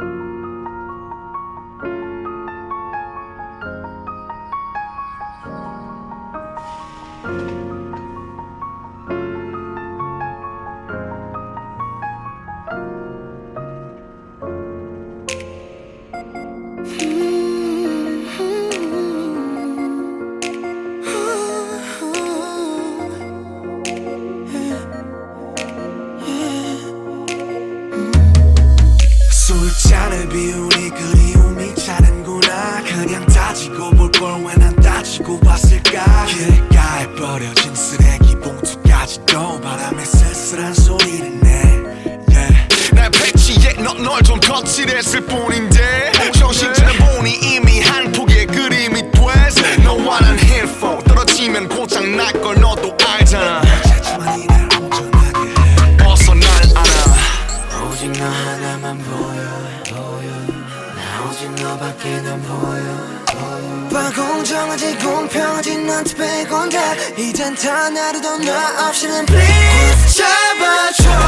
thank you 걸 왜 난 따지고 봤을까 길 봐 공정하지 공평하지 너한테 빼곤데 이젠 단 하루도 너 없이는 please 잡아줘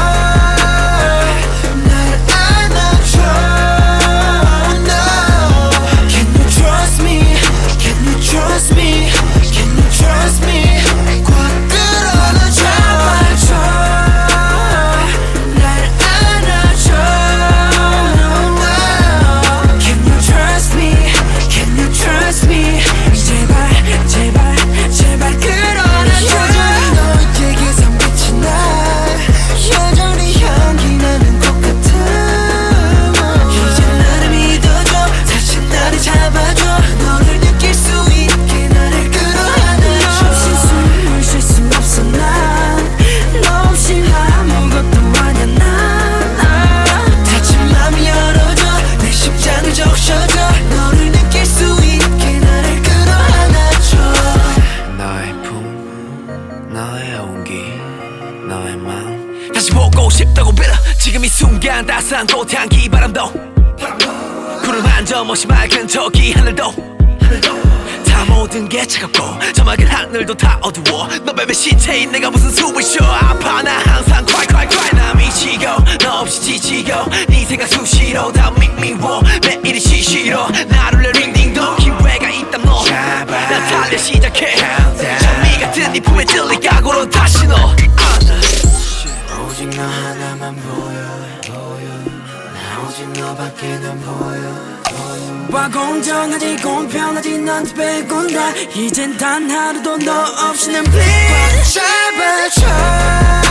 순간 따스한 꽃향기 바람도 구름 한 점 없이 맑은 저기 하늘도 다 모든 게 차갑고 저 맑은 하늘도 다 어두워. 너 뱀의 시체인 내가 무슨 숨을 쉬어. 아파. 나 항상 cry 나 미치고 너 없이 지치고. 네 생각 수시로 다 미미워. 매일이 시시로. 나를 내 링딩동 기회가 있다면 너 나 달려 시작해. 장미 같은 네 품에 들릴 각오로 다시 너 너 하나만 보여 보여. 나 오직 너밖에 난 보여 와 공정하지 공평하지 넌 빼곤 다. 이젠 단 하루도 너 없이는 please 잡아줘 날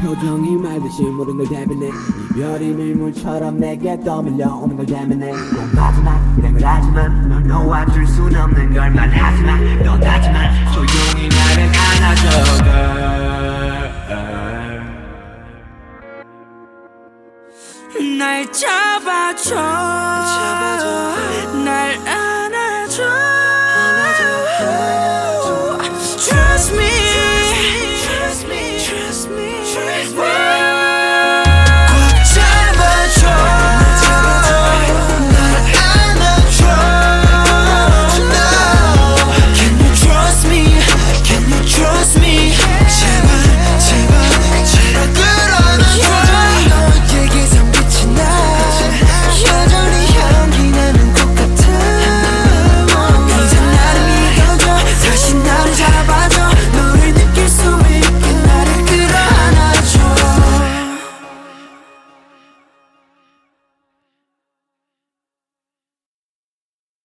표정이 말듯이 모든 걸 대변해 이별이 밀물처럼 내게 떠밀려 오는 걸 대면해 꼭 마지막 이런 걸 하지만 널 놓아줄 순 없는 걸 말하지만 넌 하지만 조용히 나를 안아줘 girl. 날 잡아줘